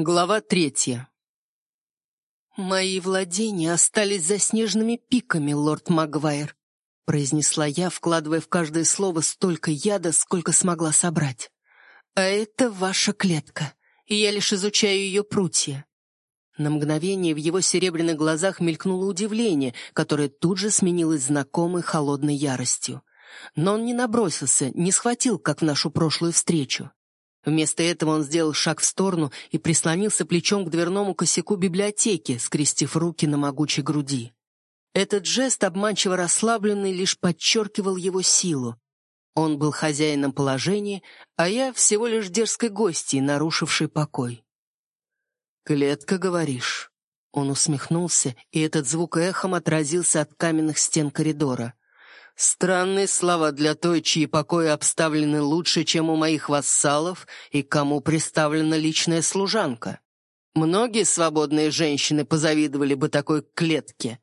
Глава третья. «Мои владения остались заснеженными пиками, лорд Магуайр», произнесла я, вкладывая в каждое слово столько яда, сколько смогла собрать. «А это ваша клетка, и я лишь изучаю ее прутья». На мгновение в его серебряных глазах мелькнуло удивление, которое тут же сменилось знакомой холодной яростью. Но он не набросился, не схватил, как в нашу прошлую встречу. Вместо этого он сделал шаг в сторону и прислонился плечом к дверному косяку библиотеки, скрестив руки на могучей груди. Этот жест, обманчиво расслабленный, лишь подчеркивал его силу. Он был хозяином положения, а я всего лишь дерзкой гостьей, нарушившей покой. «Клетка, говоришь?» Он усмехнулся, и этот звук эхом отразился от каменных стен коридора. Странные слова для той, чьи покои обставлены лучше, чем у моих вассалов, и кому представлена личная служанка. Многие свободные женщины позавидовали бы такой клетке.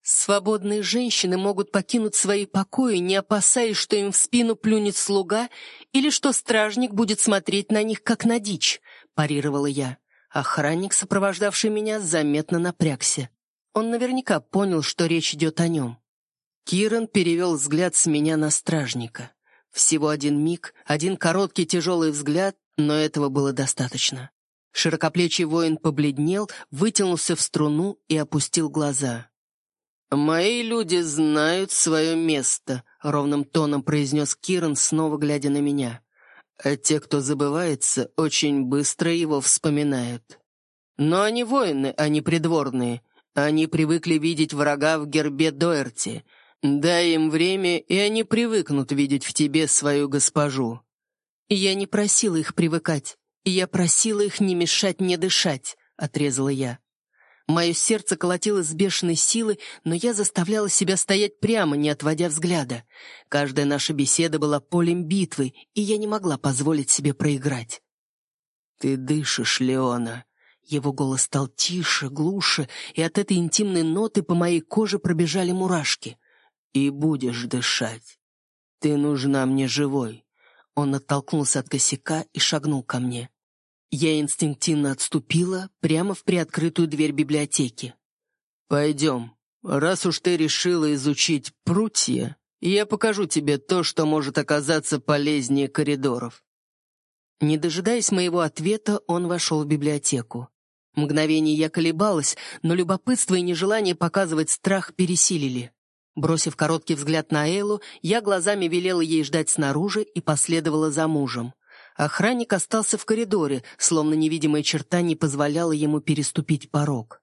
Свободные женщины могут покинуть свои покои, не опасаясь, что им в спину плюнет слуга или что стражник будет смотреть на них, как на дичь, парировала я. Охранник, сопровождавший меня, заметно напрягся. Он наверняка понял, что речь идет о нем. Киран перевел взгляд с меня на стражника. Всего один миг, один короткий тяжелый взгляд, но этого было достаточно. Широкоплечий воин побледнел, вытянулся в струну и опустил глаза. «Мои люди знают свое место», — ровным тоном произнес Киран, снова глядя на меня. «А те, кто забывается, очень быстро его вспоминают. Но они воины, а не придворные. Они привыкли видеть врага в гербе Доерти, Дай им время, и они привыкнут видеть в тебе свою госпожу. Я не просила их привыкать. Я просила их не мешать мне дышать, отрезала я. Мое сердце колотилось с бешеной силой, но я заставляла себя стоять прямо, не отводя взгляда. Каждая наша беседа была полем битвы, и я не могла позволить себе проиграть. «Ты дышишь, Леона». Его голос стал тише, глуше, и от этой интимной ноты по моей коже пробежали мурашки и будешь дышать. Ты нужна мне живой». Он оттолкнулся от косяка и шагнул ко мне. Я инстинктивно отступила прямо в приоткрытую дверь библиотеки. «Пойдем. Раз уж ты решила изучить прутья, я покажу тебе то, что может оказаться полезнее коридоров». Не дожидаясь моего ответа, он вошел в библиотеку. Мгновение я колебалась, но любопытство и нежелание показывать страх пересилили. Бросив короткий взгляд на Эйлу, я глазами велела ей ждать снаружи и последовала за мужем. Охранник остался в коридоре, словно невидимая черта не позволяла ему переступить порог.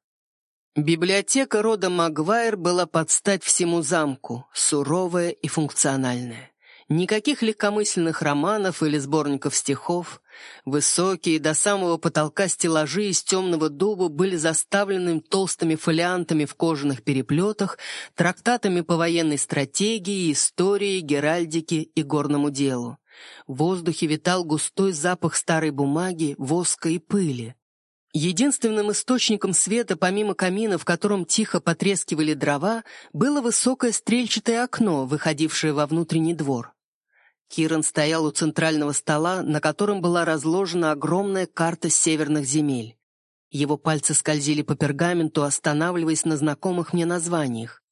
Библиотека рода Магуайр была под стать всему замку, суровая и функциональная. Никаких легкомысленных романов или сборников стихов. Высокие до самого потолка стеллажи из темного дуба были заставлены толстыми фолиантами в кожаных переплетах, трактатами по военной стратегии, истории, геральдике и горному делу. В воздухе витал густой запах старой бумаги, воска и пыли. Единственным источником света, помимо камина, в котором тихо потрескивали дрова, было высокое стрельчатое окно, выходившее во внутренний двор. Киран стоял у центрального стола, на котором была разложена огромная карта северных земель. Его пальцы скользили по пергаменту, останавливаясь на знакомых мне названиях.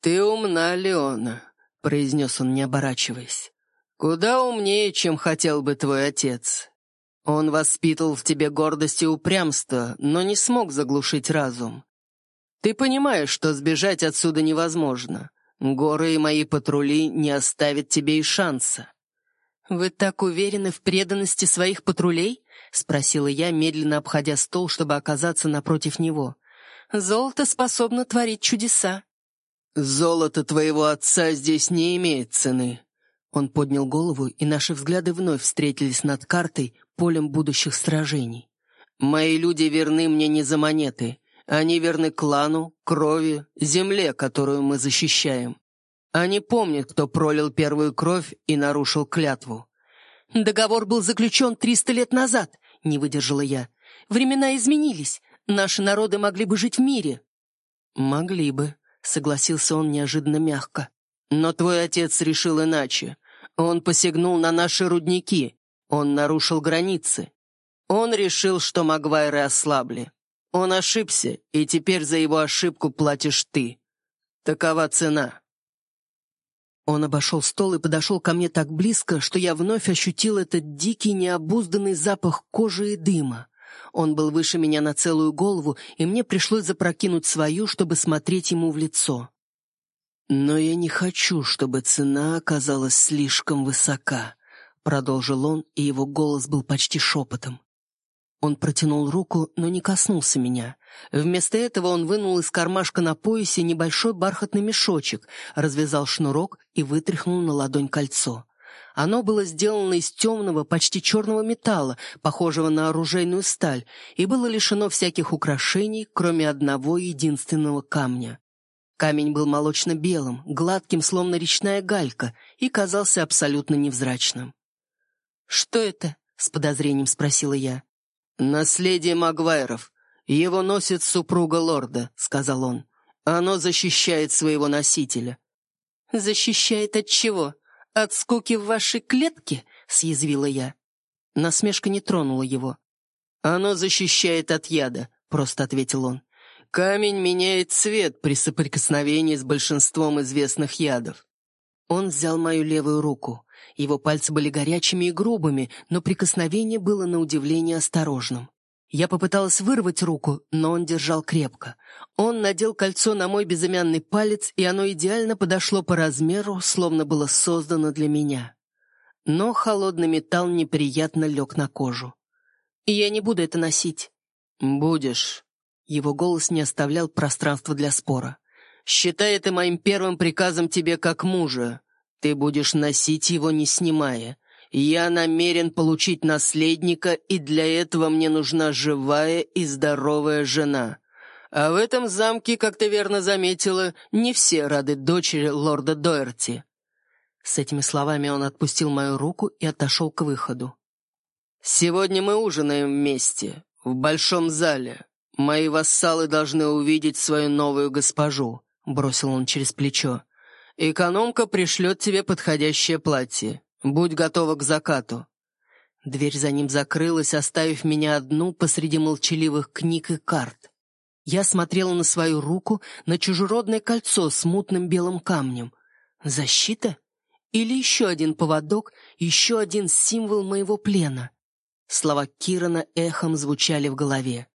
«Ты умна, Леона», — произнес он, не оборачиваясь. «Куда умнее, чем хотел бы твой отец. Он воспитывал в тебе гордость и упрямство, но не смог заглушить разум. Ты понимаешь, что сбежать отсюда невозможно. Горы и мои патрули не оставят тебе и шанса». «Вы так уверены в преданности своих патрулей?» — спросила я, медленно обходя стол, чтобы оказаться напротив него. «Золото способно творить чудеса». «Золото твоего отца здесь не имеет цены». Он поднял голову, и наши взгляды вновь встретились над картой, полем будущих сражений. «Мои люди верны мне не за монеты. Они верны клану, крови, земле, которую мы защищаем. Они помнят, кто пролил первую кровь и нарушил клятву». «Договор был заключен триста лет назад», — не выдержала я. «Времена изменились. Наши народы могли бы жить в мире». «Могли бы», — согласился он неожиданно мягко. «Но твой отец решил иначе. Он посягнул на наши рудники. Он нарушил границы. Он решил, что Магуайры ослабли. Он ошибся, и теперь за его ошибку платишь ты. Такова цена. Он обошел стол и подошел ко мне так близко, что я вновь ощутил этот дикий, необузданный запах кожи и дыма. Он был выше меня на целую голову, и мне пришлось запрокинуть свою, чтобы смотреть ему в лицо. «Но я не хочу, чтобы цена оказалась слишком высока», — продолжил он, и его голос был почти шепотом. Он протянул руку, но не коснулся меня. Вместо этого он вынул из кармашка на поясе небольшой бархатный мешочек, развязал шнурок и вытряхнул на ладонь кольцо. Оно было сделано из темного, почти черного металла, похожего на оружейную сталь, и было лишено всяких украшений, кроме одного единственного камня. Камень был молочно-белым, гладким, словно речная галька, и казался абсолютно невзрачным. «Что это?» — с подозрением спросила я. «Наследие Магуайров. Его носит супруга лорда», — сказал он. «Оно защищает своего носителя». «Защищает от чего? От скуки в вашей клетке?» — съязвила я. Насмешка не тронула его. «Оно защищает от яда», — просто ответил он. «Камень меняет цвет при соприкосновении с большинством известных ядов». Он взял мою левую руку. Его пальцы были горячими и грубыми, но прикосновение было на удивление осторожным. Я попыталась вырвать руку, но он держал крепко. Он надел кольцо на мой безымянный палец, и оно идеально подошло по размеру, словно было создано для меня. Но холодный металл неприятно лег на кожу. «И я не буду это носить». «Будешь». Его голос не оставлял пространства для спора. «Считай это моим первым приказом тебе как мужа. Ты будешь носить его, не снимая. Я намерен получить наследника, и для этого мне нужна живая и здоровая жена. А в этом замке, как ты верно заметила, не все рады дочери лорда Дойерти». С этими словами он отпустил мою руку и отошел к выходу. «Сегодня мы ужинаем вместе, в большом зале. Мои вассалы должны увидеть свою новую госпожу», — бросил он через плечо. «Экономка пришлет тебе подходящее платье. Будь готова к закату». Дверь за ним закрылась, оставив меня одну посреди молчаливых книг и карт. Я смотрела на свою руку, на чужеродное кольцо с мутным белым камнем. Защита? Или еще один поводок, еще один символ моего плена? Слова Кирана эхом звучали в голове.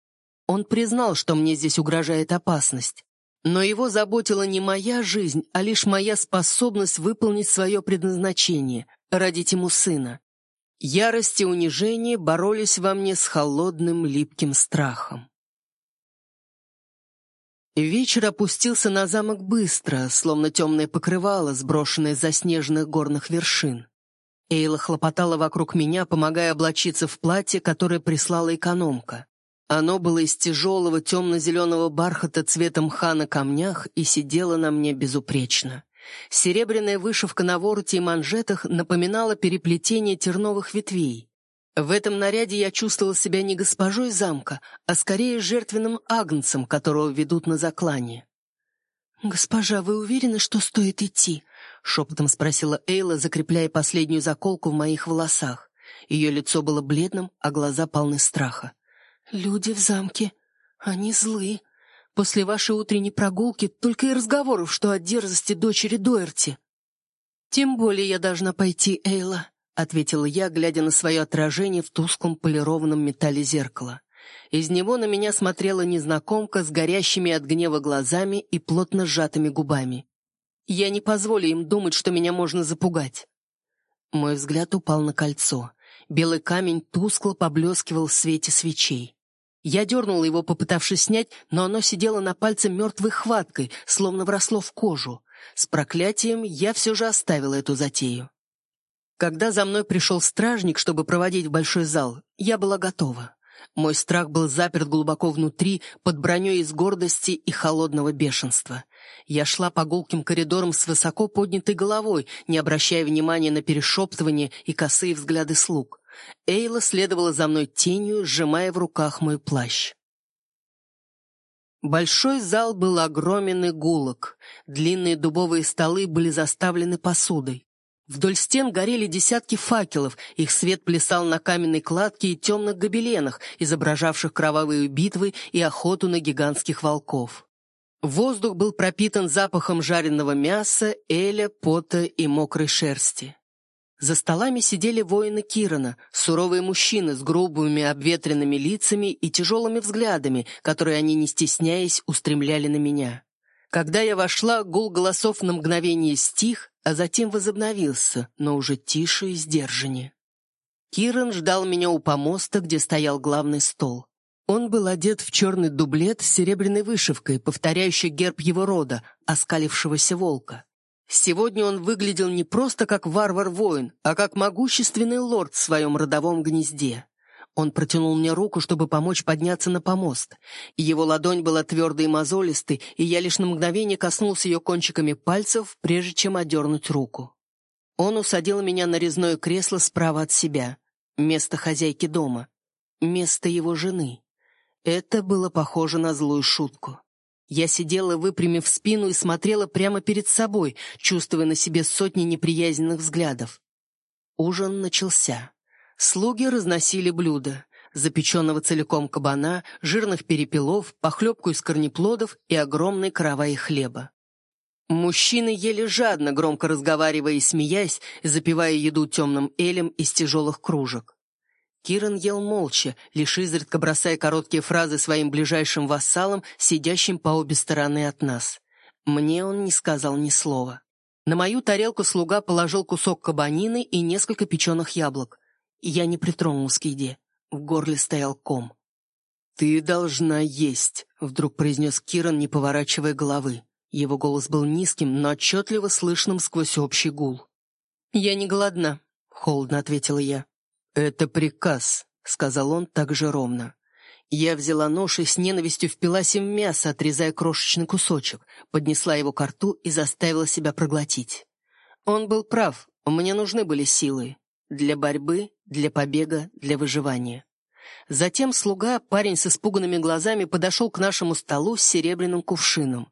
Он признал, что мне здесь угрожает опасность. Но его заботила не моя жизнь, а лишь моя способность выполнить свое предназначение — родить ему сына. Ярость и унижение боролись во мне с холодным липким страхом. Вечер опустился на замок быстро, словно темное покрывало, сброшенное за снежных горных вершин. Эйла хлопотала вокруг меня, помогая облачиться в платье, которое прислала экономка. Оно было из тяжелого темно-зеленого бархата цветом мха на камнях и сидело на мне безупречно. Серебряная вышивка на вороте и манжетах напоминала переплетение терновых ветвей. В этом наряде я чувствовала себя не госпожой замка, а скорее жертвенным агнцем, которого ведут на заклание. «Госпожа, вы уверены, что стоит идти?» — шепотом спросила Эйла, закрепляя последнюю заколку в моих волосах. Ее лицо было бледным, а глаза полны страха. «Люди в замке. Они злы. После вашей утренней прогулки только и разговоров, что о дерзости дочери Доерти». «Тем более я должна пойти, Эйла», — ответила я, глядя на свое отражение в тусклом полированном металле зеркала. Из него на меня смотрела незнакомка с горящими от гнева глазами и плотно сжатыми губами. Я не позволю им думать, что меня можно запугать. Мой взгляд упал на кольцо. Белый камень тускло поблескивал в свете свечей. Я дернула его, попытавшись снять, но оно сидело на пальце мертвой хваткой, словно вросло в кожу. С проклятием я все же оставила эту затею. Когда за мной пришел стражник, чтобы проводить в большой зал, я была готова. Мой страх был заперт глубоко внутри, под броней из гордости и холодного бешенства. Я шла по гулким коридорам с высоко поднятой головой, не обращая внимания на перешептывание и косые взгляды слуг. Эйла следовала за мной тенью, сжимая в руках мой плащ. Большой зал был огромен и гулок. Длинные дубовые столы были заставлены посудой. Вдоль стен горели десятки факелов, их свет плясал на каменной кладке и темных гобеленах, изображавших кровавые битвы и охоту на гигантских волков. Воздух был пропитан запахом жареного мяса, эля, пота и мокрой шерсти. За столами сидели воины Кирана, суровые мужчины с грубыми обветренными лицами и тяжелыми взглядами, которые они, не стесняясь, устремляли на меня. Когда я вошла, гул голосов на мгновение стих, а затем возобновился, но уже тише и сдержаннее. Киран ждал меня у помоста, где стоял главный стол. Он был одет в черный дублет с серебряной вышивкой, повторяющий герб его рода, оскалившегося волка. Сегодня он выглядел не просто как варвар-воин, а как могущественный лорд в своем родовом гнезде. Он протянул мне руку, чтобы помочь подняться на помост. Его ладонь была твердой и мозолистой, и я лишь на мгновение коснулся ее кончиками пальцев, прежде чем одернуть руку. Он усадил меня на резное кресло справа от себя. Место хозяйки дома. Место его жены. Это было похоже на злую шутку. Я сидела, выпрямив спину, и смотрела прямо перед собой, чувствуя на себе сотни неприязненных взглядов. Ужин начался. Слуги разносили блюда. Запеченного целиком кабана, жирных перепелов, похлебку из корнеплодов и огромный каравай хлеба. Мужчины ели жадно, громко разговаривая и смеясь, запивая еду темным элем из тяжелых кружек. Киран ел молча, лишь изредка бросая короткие фразы своим ближайшим вассалам, сидящим по обе стороны от нас. Мне он не сказал ни слова. На мою тарелку слуга положил кусок кабанины и несколько печеных яблок. Я не притронулась к еде. В горле стоял ком. «Ты должна есть», — вдруг произнес Киран, не поворачивая головы. Его голос был низким, но отчетливо слышным сквозь общий гул. «Я не голодна», — холодно ответила я. «Это приказ», — сказал он так же ровно. Я взяла нож и с ненавистью впилась им в мясо, отрезая крошечный кусочек, поднесла его к рту и заставила себя проглотить. Он был прав, мне нужны были силы. Для борьбы, для побега, для выживания. Затем слуга, парень с испуганными глазами, подошел к нашему столу с серебряным кувшином.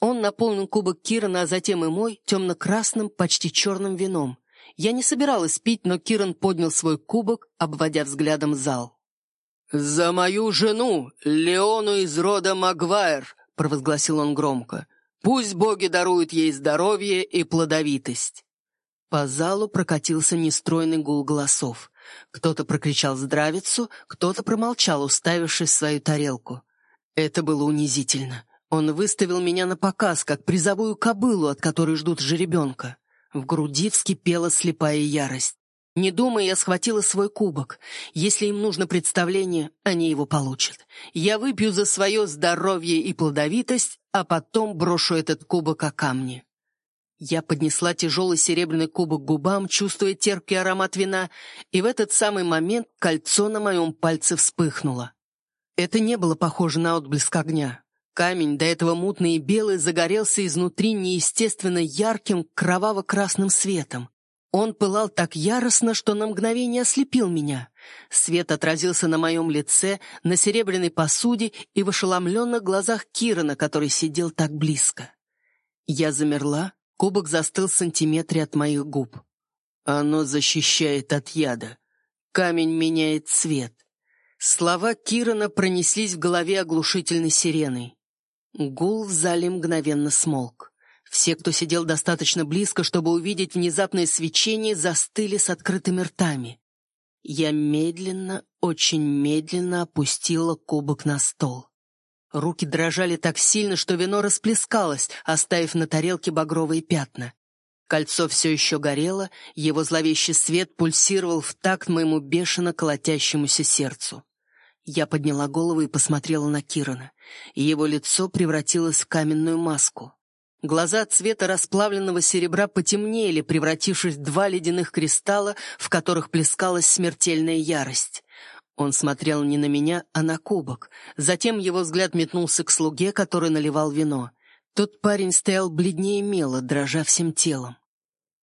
Он наполнил кубок Кирана, а затем и мой, темно-красным, почти черным вином. Я не собиралась пить, но Киран поднял свой кубок, обводя взглядом зал. «За мою жену, Леону из рода Магуайр!» — провозгласил он громко. «Пусть боги даруют ей здоровье и плодовитость!» По залу прокатился нестройный гул голосов. Кто-то прокричал здравицу, кто-то промолчал, уставившись в свою тарелку. Это было унизительно. Он выставил меня на показ, как призовую кобылу, от которой ждут жеребенка. В груди вскипела слепая ярость. Не думая, я схватила свой кубок. Если им нужно представление, они его получат. Я выпью за свое здоровье и плодовитость, а потом брошу этот кубок о камни. Я поднесла тяжелый серебряный кубок к губам, чувствуя терпкий аромат вина, и в этот самый момент кольцо на моем пальце вспыхнуло. Это не было похоже на отблеск огня. Камень, до этого мутный и белый, загорелся изнутри неестественно ярким кроваво-красным светом. Он пылал так яростно, что на мгновение ослепил меня. Свет отразился на моем лице, на серебряной посуде и в ошеломленных глазах Кирана, который сидел так близко. Я замерла, кубок застыл в сантиметре от моих губ. Оно защищает от яда. Камень меняет цвет. Слова Кирана пронеслись в голове оглушительной сиреной. Гул в зале мгновенно смолк. Все, кто сидел достаточно близко, чтобы увидеть внезапное свечение, застыли с открытыми ртами. Я медленно, очень медленно опустила кубок на стол. Руки дрожали так сильно, что вино расплескалось, оставив на тарелке багровые пятна. Кольцо все еще горело, его зловещий свет пульсировал в такт моему бешено колотящемуся сердцу. Я подняла голову и посмотрела на Кирана, его лицо превратилось в каменную маску. Глаза цвета расплавленного серебра потемнели, превратившись в два ледяных кристалла, в которых плескалась смертельная ярость. Он смотрел не на меня, а на кубок. Затем его взгляд метнулся к слуге, который наливал вино. Тот парень стоял бледнее мела, дрожа всем телом.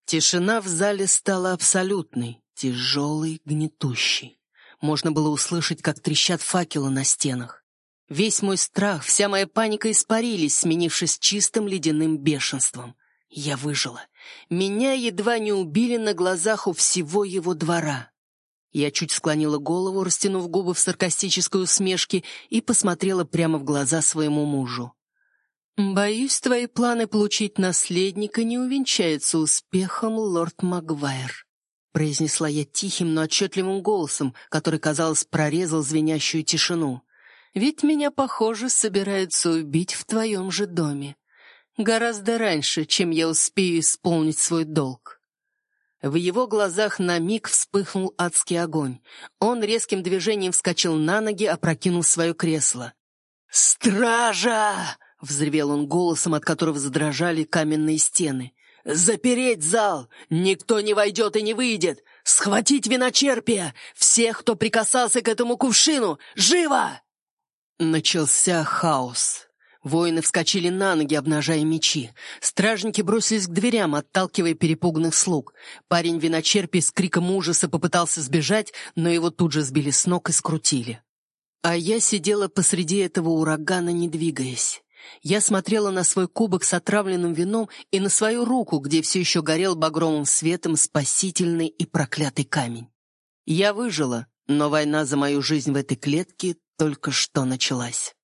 Тишина в зале стала абсолютной, тяжелой, гнетущей. Можно было услышать, как трещат факелы на стенах. Весь мой страх, вся моя паника испарились, сменившись чистым ледяным бешенством. Я выжила. Меня едва не убили на глазах у всего его двора. Я чуть склонила голову, растянув губы в саркастической усмешке, и посмотрела прямо в глаза своему мужу. «Боюсь, твои планы получить наследника не увенчаются успехом, лорд Магуайр», произнесла я тихим, но отчетливым голосом, который, казалось, прорезал звенящую тишину. «Ведь меня, похоже, собираются убить в твоем же доме. Гораздо раньше, чем я успею исполнить свой долг». В его глазах на миг вспыхнул адский огонь. Он резким движением вскочил на ноги, опрокинув свое кресло. «Стража!» — взревел он голосом, от которого задрожали каменные стены. «Запереть зал! Никто не войдет и не выйдет! Схватить виночерпия! Всех, кто прикасался к этому кувшину! Живо!» Начался хаос. Воины вскочили на ноги, обнажая мечи. Стражники бросились к дверям, отталкивая перепуганных слуг. Парень виночерпий с криком ужаса попытался сбежать, но его тут же сбили с ног и скрутили. А я сидела посреди этого урагана, не двигаясь. Я смотрела на свой кубок с отравленным вином и на свою руку, где все еще горел багровым светом спасительный и проклятый камень. Я выжила, но война за мою жизнь в этой клетке только что началась.